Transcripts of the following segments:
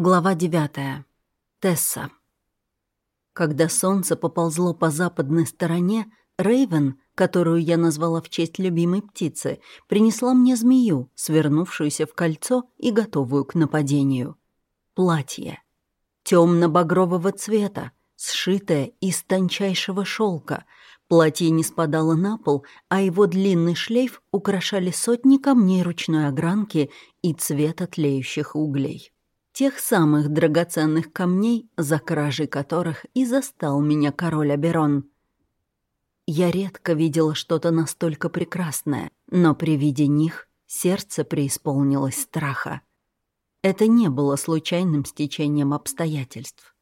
Глава девятая. Тесса. Когда солнце поползло по западной стороне, Рейвен, которую я назвала в честь любимой птицы, принесла мне змею, свернувшуюся в кольцо и готовую к нападению. Платье. темно-багрового цвета, сшитое из тончайшего шелка. Платье не спадало на пол, а его длинный шлейф украшали сотни камней ручной огранки и цвета тлеющих углей тех самых драгоценных камней, за кражей которых и застал меня король Аберон. Я редко видела что-то настолько прекрасное, но при виде них сердце преисполнилось страха. Это не было случайным стечением обстоятельств.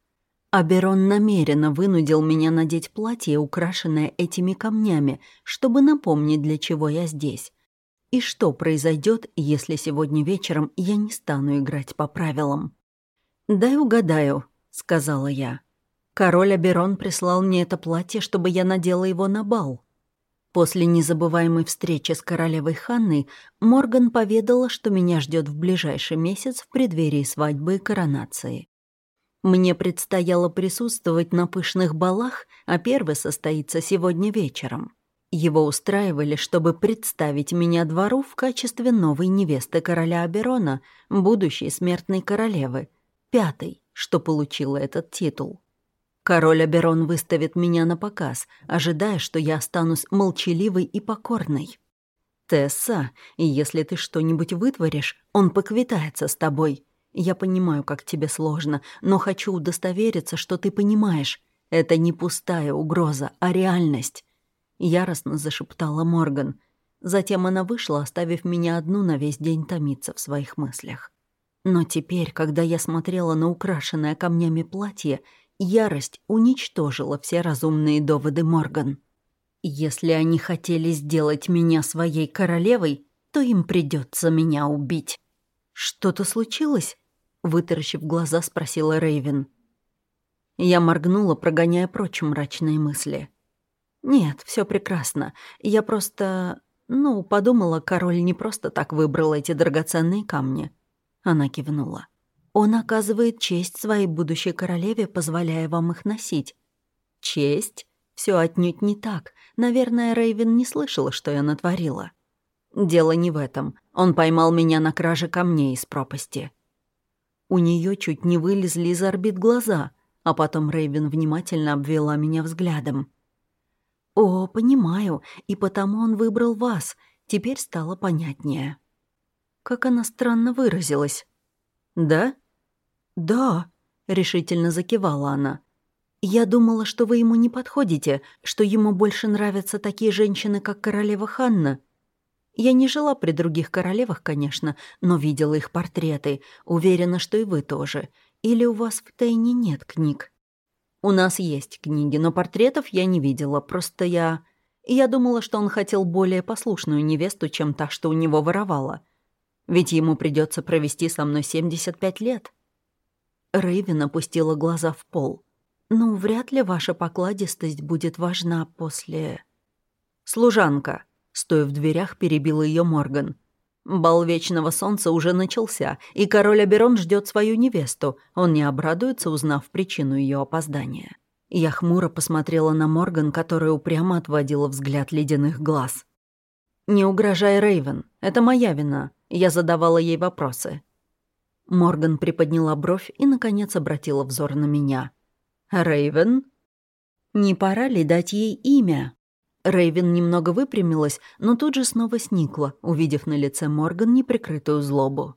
Аберон намеренно вынудил меня надеть платье, украшенное этими камнями, чтобы напомнить, для чего я здесь. И что произойдет, если сегодня вечером я не стану играть по правилам? «Дай угадаю», — сказала я. «Король Аберон прислал мне это платье, чтобы я надела его на бал». После незабываемой встречи с королевой Ханной Морган поведала, что меня ждет в ближайший месяц в преддверии свадьбы и коронации. Мне предстояло присутствовать на пышных балах, а первый состоится сегодня вечером. Его устраивали, чтобы представить меня двору в качестве новой невесты короля Аберона, будущей смертной королевы, пятой, что получила этот титул. Король Аберон выставит меня на показ, ожидая, что я останусь молчаливой и покорной. «Тесса, если ты что-нибудь вытворишь, он поквитается с тобой. Я понимаю, как тебе сложно, но хочу удостовериться, что ты понимаешь. Это не пустая угроза, а реальность. — яростно зашептала Морган. Затем она вышла, оставив меня одну на весь день томиться в своих мыслях. Но теперь, когда я смотрела на украшенное камнями платье, ярость уничтожила все разумные доводы Морган. Если они хотели сделать меня своей королевой, то им придется меня убить. «Что-то случилось?» — вытаращив глаза, спросила Рейвен. Я моргнула, прогоняя прочь мрачные мысли. «Нет, все прекрасно. Я просто... Ну, подумала, король не просто так выбрал эти драгоценные камни». Она кивнула. «Он оказывает честь своей будущей королеве, позволяя вам их носить». «Честь? Все отнюдь не так. Наверное, Рейвен не слышала, что я натворила». «Дело не в этом. Он поймал меня на краже камней из пропасти». У нее чуть не вылезли из орбит глаза, а потом Рейвен внимательно обвела меня взглядом. «О, понимаю, и потому он выбрал вас. Теперь стало понятнее». Как она странно выразилась. «Да?» «Да», — решительно закивала она. «Я думала, что вы ему не подходите, что ему больше нравятся такие женщины, как королева Ханна. Я не жила при других королевах, конечно, но видела их портреты. Уверена, что и вы тоже. Или у вас в Тейне нет книг?» У нас есть книги, но портретов я не видела, просто я... Я думала, что он хотел более послушную невесту, чем та, что у него воровала. Ведь ему придется провести со мной 75 лет. Рейвен опустила глаза в пол. «Ну, вряд ли ваша покладистость будет важна после...» «Служанка», — стоя в дверях, перебила ее Морган. Бал Вечного Солнца уже начался, и король Аберон ждет свою невесту. Он не обрадуется, узнав причину ее опоздания. Я хмуро посмотрела на Морган, которая упрямо отводила взгляд ледяных глаз. «Не угрожай, Рейвен. Это моя вина. Я задавала ей вопросы». Морган приподняла бровь и, наконец, обратила взор на меня. «Рейвен?» «Не пора ли дать ей имя?» Рейвен немного выпрямилась, но тут же снова сникла, увидев на лице Морган неприкрытую злобу.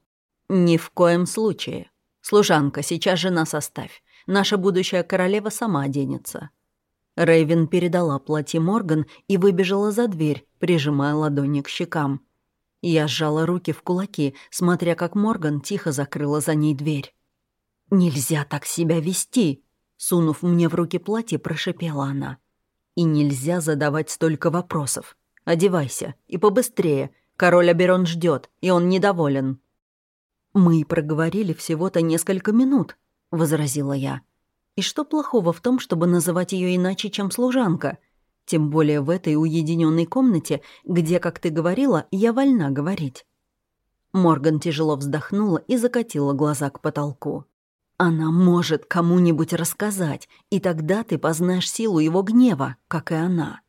«Ни в коем случае. Служанка, сейчас же нас оставь. Наша будущая королева сама оденется». Рейвен передала платье Морган и выбежала за дверь, прижимая ладони к щекам. Я сжала руки в кулаки, смотря как Морган тихо закрыла за ней дверь. «Нельзя так себя вести!» Сунув мне в руки платье, прошипела она. И нельзя задавать столько вопросов. Одевайся, и побыстрее. Король Аберон ждет, и он недоволен». «Мы проговорили всего-то несколько минут», — возразила я. «И что плохого в том, чтобы называть ее иначе, чем служанка? Тем более в этой уединенной комнате, где, как ты говорила, я вольна говорить». Морган тяжело вздохнула и закатила глаза к потолку. Она может кому-нибудь рассказать, и тогда ты познаешь силу его гнева, как и она.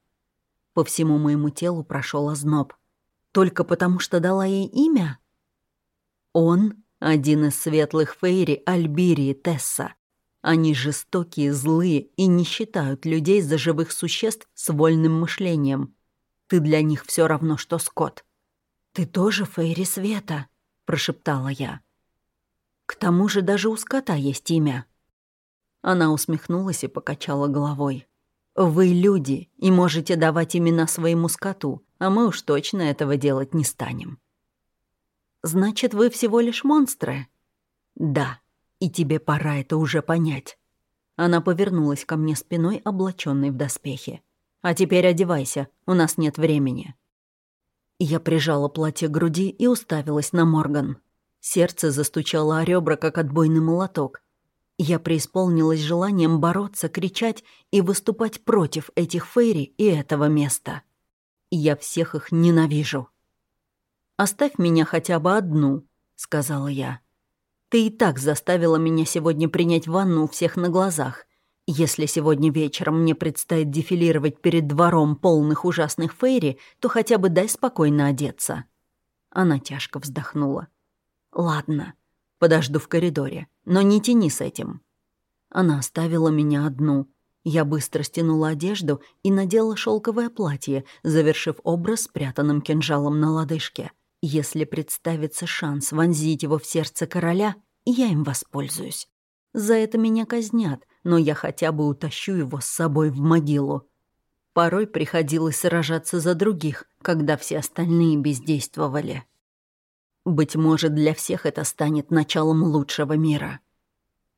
По всему моему телу прошел озноб. Только потому, что дала ей имя? Он — один из светлых фейри Альбирии Тесса. Они жестокие, злые и не считают людей за живых существ с вольным мышлением. Ты для них все равно, что скот. «Ты тоже фейри света», — прошептала я. К тому же даже у скота есть имя». Она усмехнулась и покачала головой. «Вы люди и можете давать имена своему скоту, а мы уж точно этого делать не станем». «Значит, вы всего лишь монстры?» «Да, и тебе пора это уже понять». Она повернулась ко мне спиной, облаченной в доспехи. «А теперь одевайся, у нас нет времени». Я прижала платье к груди и уставилась на Морган. Сердце застучало о ребра, как отбойный молоток. Я преисполнилась желанием бороться, кричать и выступать против этих фейри и этого места. Я всех их ненавижу. «Оставь меня хотя бы одну», — сказала я. «Ты и так заставила меня сегодня принять ванну у всех на глазах. Если сегодня вечером мне предстоит дефилировать перед двором полных ужасных фейри, то хотя бы дай спокойно одеться». Она тяжко вздохнула. «Ладно, подожду в коридоре, но не тяни с этим». Она оставила меня одну. Я быстро стянула одежду и надела шелковое платье, завершив образ спрятанным кинжалом на лодыжке. Если представится шанс вонзить его в сердце короля, я им воспользуюсь. За это меня казнят, но я хотя бы утащу его с собой в могилу. Порой приходилось сражаться за других, когда все остальные бездействовали. Быть может, для всех это станет началом лучшего мира.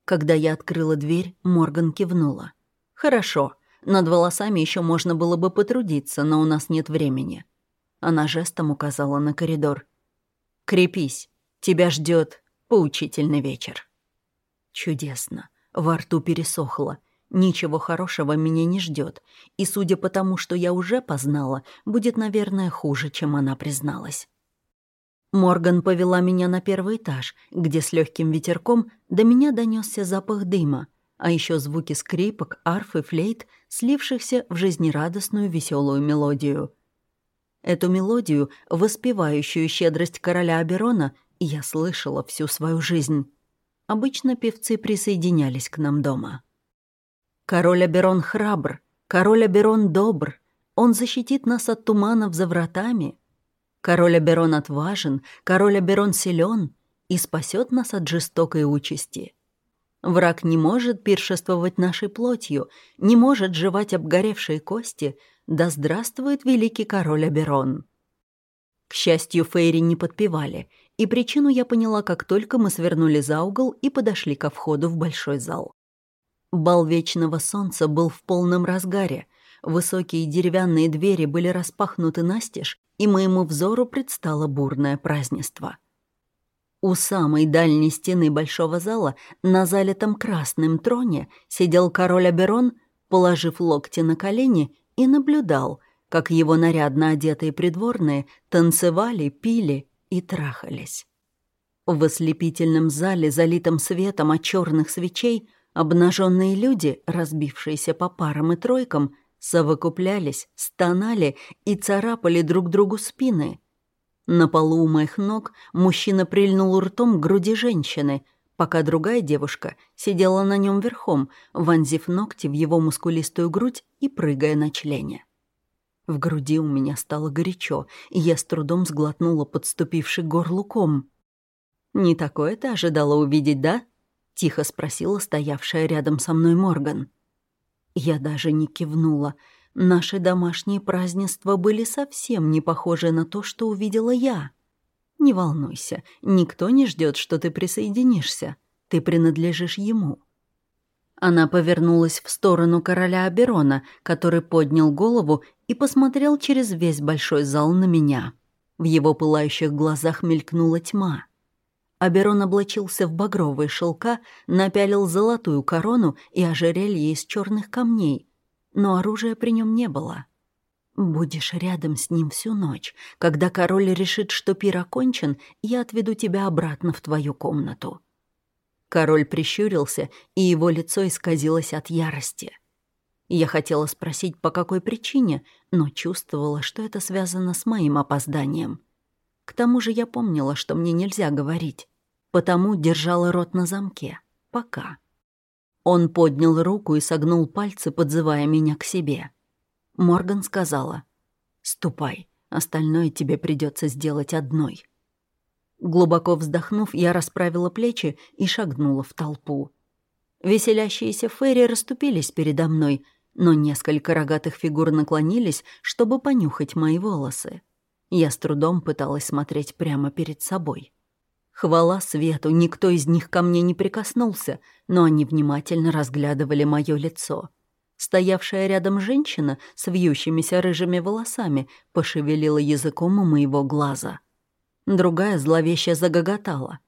Когда я открыла дверь, Морган кивнула. «Хорошо, над волосами еще можно было бы потрудиться, но у нас нет времени». Она жестом указала на коридор. «Крепись, тебя ждет поучительный вечер». Чудесно. Во рту пересохло. Ничего хорошего меня не ждет, и, судя по тому, что я уже познала, будет, наверное, хуже, чем она призналась. Морган повела меня на первый этаж, где с легким ветерком до меня донесся запах дыма, а еще звуки скрипок, арф и флейт, слившихся в жизнерадостную веселую мелодию. Эту мелодию, воспевающую щедрость короля Аберона, я слышала всю свою жизнь. Обычно певцы присоединялись к нам дома. Король Аберон храбр, король Аберон добр, он защитит нас от туманов за вратами — Король Аберон отважен, король Аберон силен и спасет нас от жестокой участи. Враг не может пиршествовать нашей плотью, не может жевать обгоревшие кости, да здравствует великий король Аберон. К счастью, Фейри не подпевали, и причину я поняла, как только мы свернули за угол и подошли ко входу в большой зал. Бал Вечного Солнца был в полном разгаре. Высокие деревянные двери были распахнуты настежь, и моему взору предстало бурное празднество. У самой дальней стены большого зала на залитом красным троне сидел король Аберон, положив локти на колени, и наблюдал, как его нарядно одетые придворные танцевали, пили и трахались. В ослепительном зале, залитом светом от черных свечей, обнаженные люди, разбившиеся по парам и тройкам, совокуплялись, стонали и царапали друг другу спины. На полу у моих ног мужчина прильнул ртом к груди женщины, пока другая девушка сидела на нем верхом, вонзив ногти в его мускулистую грудь и прыгая на члене. В груди у меня стало горячо, и я с трудом сглотнула подступивший горлуком. «Не такое ты ожидала увидеть, да?» — тихо спросила стоявшая рядом со мной Морган. Я даже не кивнула. Наши домашние празднества были совсем не похожи на то, что увидела я. Не волнуйся, никто не ждет, что ты присоединишься. Ты принадлежишь ему. Она повернулась в сторону короля Аберона, который поднял голову и посмотрел через весь большой зал на меня. В его пылающих глазах мелькнула тьма. Аберон облачился в багровые шелка, напялил золотую корону и ожерелье из черных камней, но оружия при нем не было. «Будешь рядом с ним всю ночь. Когда король решит, что пир окончен, я отведу тебя обратно в твою комнату». Король прищурился, и его лицо исказилось от ярости. Я хотела спросить, по какой причине, но чувствовала, что это связано с моим опозданием. К тому же я помнила, что мне нельзя говорить, потому держала рот на замке. Пока. Он поднял руку и согнул пальцы, подзывая меня к себе. Морган сказала, «Ступай, остальное тебе придется сделать одной». Глубоко вздохнув, я расправила плечи и шагнула в толпу. Веселящиеся фейри расступились передо мной, но несколько рогатых фигур наклонились, чтобы понюхать мои волосы. Я с трудом пыталась смотреть прямо перед собой. Хвала свету, никто из них ко мне не прикоснулся, но они внимательно разглядывали мое лицо. Стоявшая рядом женщина с вьющимися рыжими волосами пошевелила языком у моего глаза. Другая зловеще загоготала.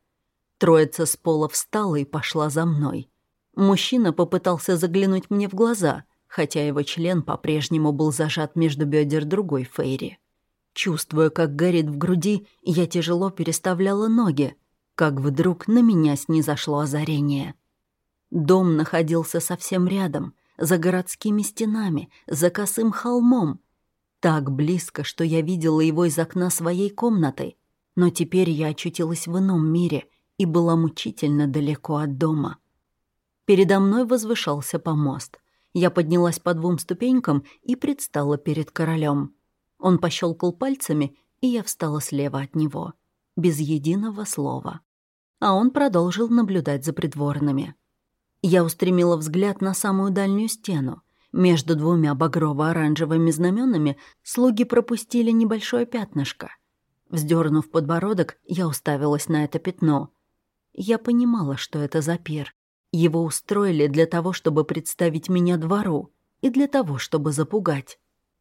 Троица с пола встала и пошла за мной. Мужчина попытался заглянуть мне в глаза, хотя его член по-прежнему был зажат между бедер другой Фейри. Чувствуя, как горит в груди, я тяжело переставляла ноги, как вдруг на меня снизошло озарение. Дом находился совсем рядом, за городскими стенами, за косым холмом. Так близко, что я видела его из окна своей комнаты. Но теперь я очутилась в ином мире и была мучительно далеко от дома. Передо мной возвышался помост. Я поднялась по двум ступенькам и предстала перед королем. Он пощелкал пальцами, и я встала слева от него, без единого слова. А он продолжил наблюдать за придворными. Я устремила взгляд на самую дальнюю стену. Между двумя багрово-оранжевыми знаменами слуги пропустили небольшое пятнышко. Вздернув подбородок, я уставилась на это пятно. Я понимала, что это за пир. Его устроили для того, чтобы представить меня двору, и для того, чтобы запугать.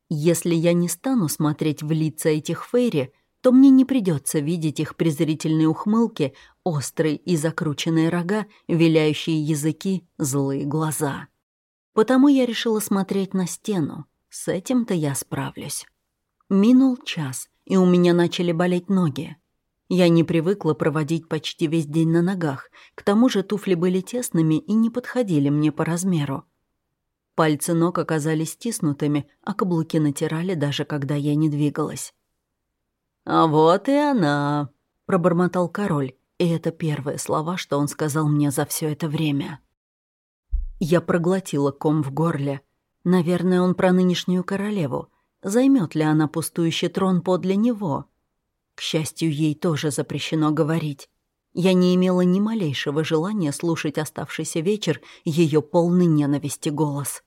Если я не стану смотреть в лица этих фейри, то мне не придется видеть их презрительные ухмылки, острые и закрученные рога, виляющие языки, злые глаза. Потому я решила смотреть на стену. С этим-то я справлюсь. Минул час, и у меня начали болеть ноги. Я не привыкла проводить почти весь день на ногах, к тому же туфли были тесными и не подходили мне по размеру. Пальцы ног оказались стиснутыми, а каблуки натирали даже когда я не двигалась. «А вот и она», — пробормотал король, и это первые слова, что он сказал мне за все это время. Я проглотила ком в горле. Наверное, он про нынешнюю королеву. Займет ли она пустующий трон подле него? К счастью, ей тоже запрещено говорить. Я не имела ни малейшего желания слушать оставшийся вечер ее полный ненависти голос.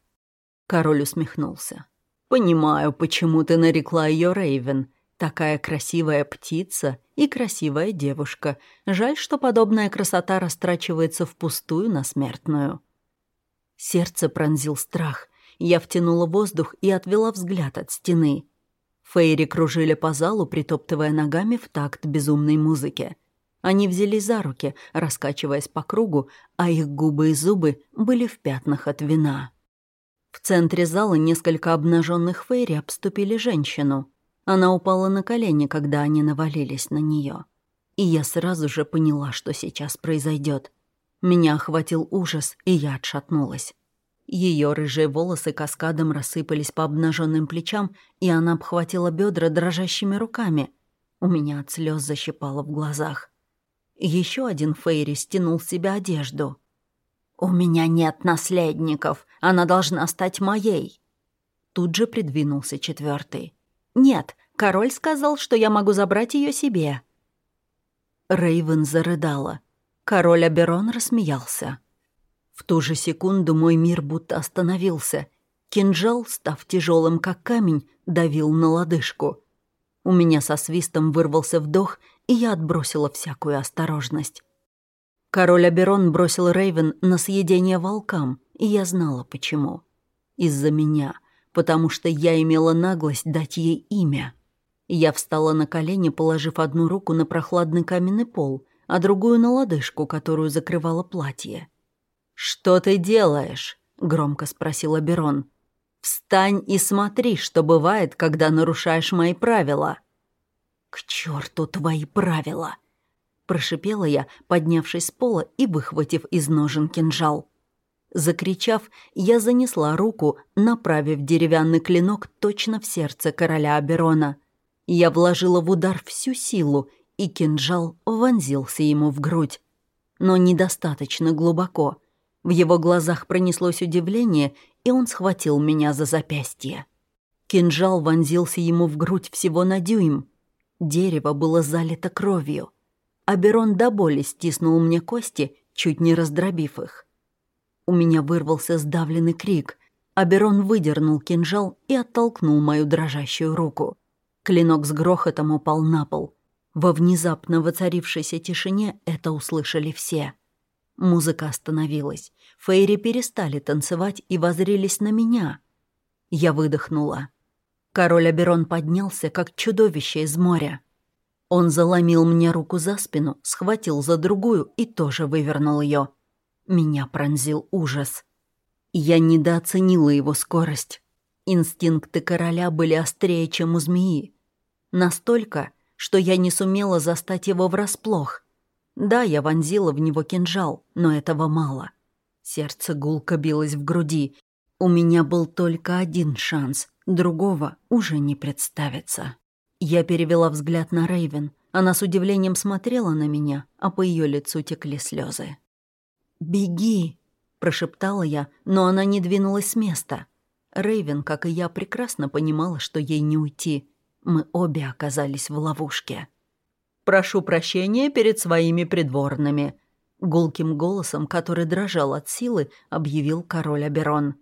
Король усмехнулся. «Понимаю, почему ты нарекла ее Рейвен. Такая красивая птица и красивая девушка. Жаль, что подобная красота растрачивается впустую на смертную». Сердце пронзил страх. Я втянула воздух и отвела взгляд от стены. Фейри кружили по залу, притоптывая ногами в такт безумной музыки. Они взялись за руки, раскачиваясь по кругу, а их губы и зубы были в пятнах от вина. В центре зала несколько обнаженных фейри обступили женщину. Она упала на колени, когда они навалились на нее. И я сразу же поняла, что сейчас произойдет. Меня охватил ужас, и я отшатнулась. Ее рыжие волосы каскадом рассыпались по обнаженным плечам, и она обхватила бедра дрожащими руками. У меня от слез защипало в глазах. Еще один Фейри стянул с себя одежду. «У меня нет наследников. Она должна стать моей». Тут же придвинулся четвертый. «Нет, король сказал, что я могу забрать ее себе». Рейвен зарыдала. Король Аберон рассмеялся. В ту же секунду мой мир будто остановился. Кинжал, став тяжелым как камень, давил на лодыжку. У меня со свистом вырвался вдох, и я отбросила всякую осторожность. Король Аберон бросил Рейвен на съедение волкам, и я знала почему. Из-за меня, потому что я имела наглость дать ей имя. Я встала на колени, положив одну руку на прохладный каменный пол, а другую на лодыжку, которую закрывало платье. «Что ты делаешь?» — громко спросил Аберон. «Встань и смотри, что бывает, когда нарушаешь мои правила». «К черту твои правила!» прошипела я, поднявшись с пола и выхватив из ножен кинжал. Закричав, я занесла руку, направив деревянный клинок точно в сердце короля Аберона. Я вложила в удар всю силу, и кинжал вонзился ему в грудь. Но недостаточно глубоко. В его глазах пронеслось удивление, и он схватил меня за запястье. Кинжал вонзился ему в грудь всего на дюйм. Дерево было залито кровью. Аберон до боли стиснул мне кости, чуть не раздробив их. У меня вырвался сдавленный крик. Аберон выдернул кинжал и оттолкнул мою дрожащую руку. Клинок с грохотом упал на пол. Во внезапно воцарившейся тишине это услышали все. Музыка остановилась. Фейри перестали танцевать и возрились на меня. Я выдохнула. Король Аберон поднялся, как чудовище из моря. Он заломил мне руку за спину, схватил за другую и тоже вывернул ее. Меня пронзил ужас. Я недооценила его скорость. Инстинкты короля были острее, чем у змеи. Настолько, что я не сумела застать его врасплох. Да, я вонзила в него кинжал, но этого мало. Сердце гулко билось в груди. У меня был только один шанс, другого уже не представится. Я перевела взгляд на Рейвен. Она с удивлением смотрела на меня, а по ее лицу текли слезы. «Беги!» – прошептала я, но она не двинулась с места. Рейвен, как и я, прекрасно понимала, что ей не уйти. Мы обе оказались в ловушке. «Прошу прощения перед своими придворными», — гулким голосом, который дрожал от силы, объявил король Аберон.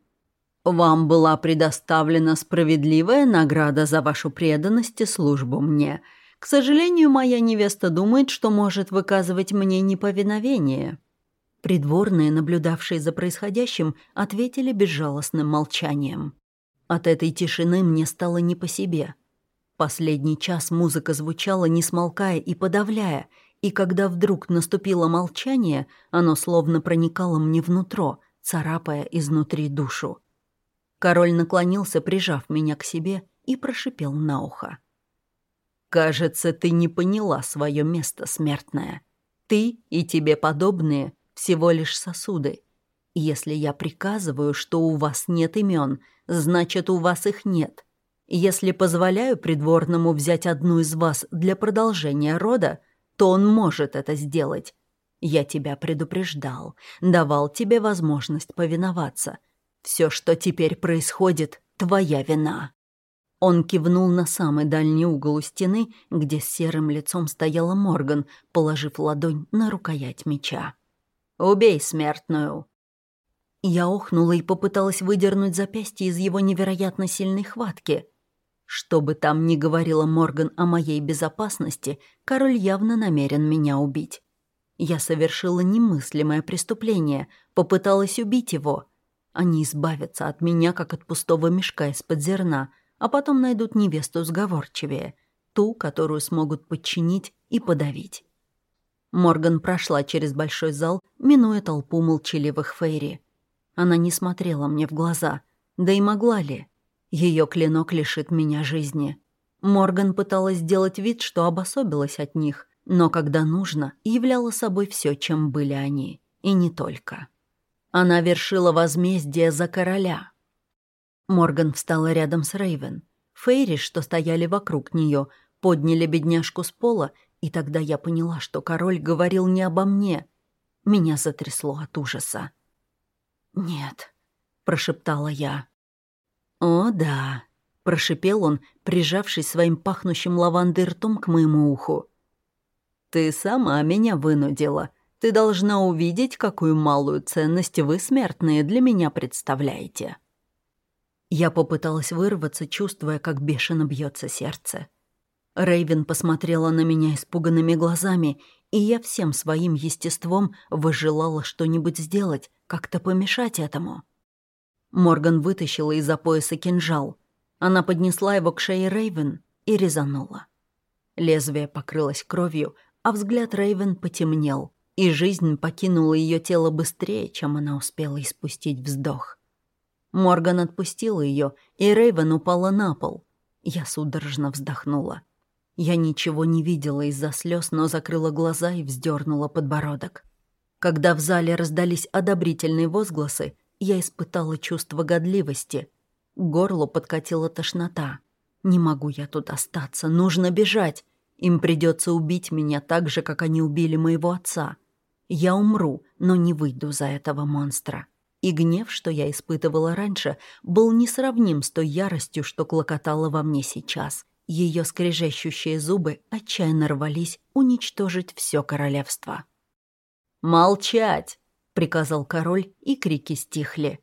Вам была предоставлена справедливая награда за вашу преданность и службу мне. К сожалению, моя невеста думает, что может выказывать мне неповиновение». Придворные, наблюдавшие за происходящим, ответили безжалостным молчанием. От этой тишины мне стало не по себе. Последний час музыка звучала, не смолкая и подавляя, и когда вдруг наступило молчание, оно словно проникало мне внутрь, царапая изнутри душу. Король наклонился, прижав меня к себе, и прошипел на ухо. «Кажется, ты не поняла свое место, смертное. Ты и тебе подобные всего лишь сосуды. Если я приказываю, что у вас нет имен, значит, у вас их нет. Если позволяю придворному взять одну из вас для продолжения рода, то он может это сделать. Я тебя предупреждал, давал тебе возможность повиноваться — все, что теперь происходит, твоя вина». Он кивнул на самый дальний угол у стены, где с серым лицом стояла Морган, положив ладонь на рукоять меча. «Убей смертную!» Я охнула и попыталась выдернуть запястье из его невероятно сильной хватки. Что бы там ни говорила Морган о моей безопасности, король явно намерен меня убить. Я совершила немыслимое преступление, попыталась убить его — они избавятся от меня, как от пустого мешка из-под зерна, а потом найдут невесту сговорчивее, ту, которую смогут подчинить и подавить. Морган прошла через большой зал, минуя толпу молчаливых фейри. Она не смотрела мне в глаза, да и могла ли. Ее клинок лишит меня жизни. Морган пыталась сделать вид, что обособилась от них, но когда нужно, являла собой все, чем были они, и не только. Она вершила возмездие за короля. Морган встала рядом с Рейвен. Фейри, что стояли вокруг нее, подняли бедняжку с пола, и тогда я поняла, что король говорил не обо мне. Меня затрясло от ужаса. «Нет», — прошептала я. «О, да», — прошипел он, прижавшись своим пахнущим лавандой ртом к моему уху. «Ты сама меня вынудила. Ты должна увидеть, какую малую ценность вы, смертные, для меня представляете». Я попыталась вырваться, чувствуя, как бешено бьется сердце. Рейвен посмотрела на меня испуганными глазами, и я всем своим естеством выжелала что-нибудь сделать, как-то помешать этому. Морган вытащила из-за пояса кинжал. Она поднесла его к шее Рейвен и резанула. Лезвие покрылось кровью, а взгляд Рейвен потемнел и жизнь покинула ее тело быстрее, чем она успела испустить вздох. Морган отпустила ее, и Рейвен упала на пол. Я судорожно вздохнула. Я ничего не видела из-за слез, но закрыла глаза и вздернула подбородок. Когда в зале раздались одобрительные возгласы, я испытала чувство годливости. К горлу подкатила тошнота. Не могу я тут остаться, нужно бежать. Им придется убить меня так же, как они убили моего отца. Я умру, но не выйду за этого монстра. И гнев, что я испытывала раньше, был несравним с той яростью, что клокотала во мне сейчас. Ее скрежещущие зубы отчаянно рвались уничтожить все королевство. «Молчать!» — приказал король, и крики стихли.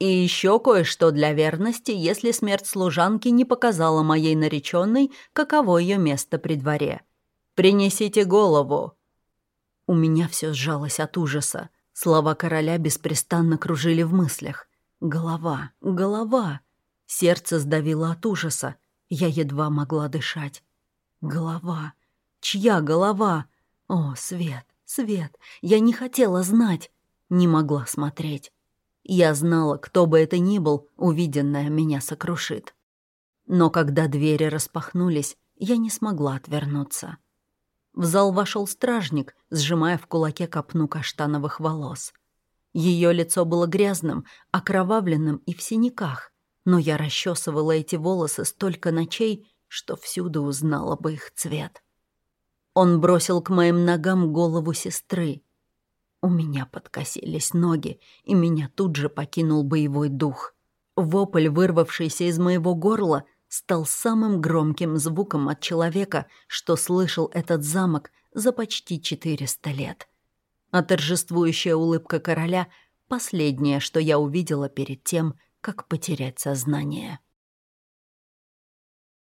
«И еще кое-что для верности, если смерть служанки не показала моей нареченной, каково ее место при дворе. Принесите голову!» У меня все сжалось от ужаса. Слова короля беспрестанно кружили в мыслях. Голова, голова. Сердце сдавило от ужаса. Я едва могла дышать. Голова. Чья голова? О, Свет, Свет, я не хотела знать. Не могла смотреть. Я знала, кто бы это ни был, увиденное меня сокрушит. Но когда двери распахнулись, я не смогла отвернуться. В зал вошел стражник, сжимая в кулаке копну каштановых волос. Ее лицо было грязным, окровавленным и в синяках но я расчесывала эти волосы столько ночей, что всюду узнала бы их цвет. Он бросил к моим ногам голову сестры. У меня подкосились ноги, и меня тут же покинул боевой дух. Вопль, вырвавшийся из моего горла, стал самым громким звуком от человека, что слышал этот замок за почти 400 лет. А торжествующая улыбка короля — последнее, что я увидела перед тем, как потерять сознание.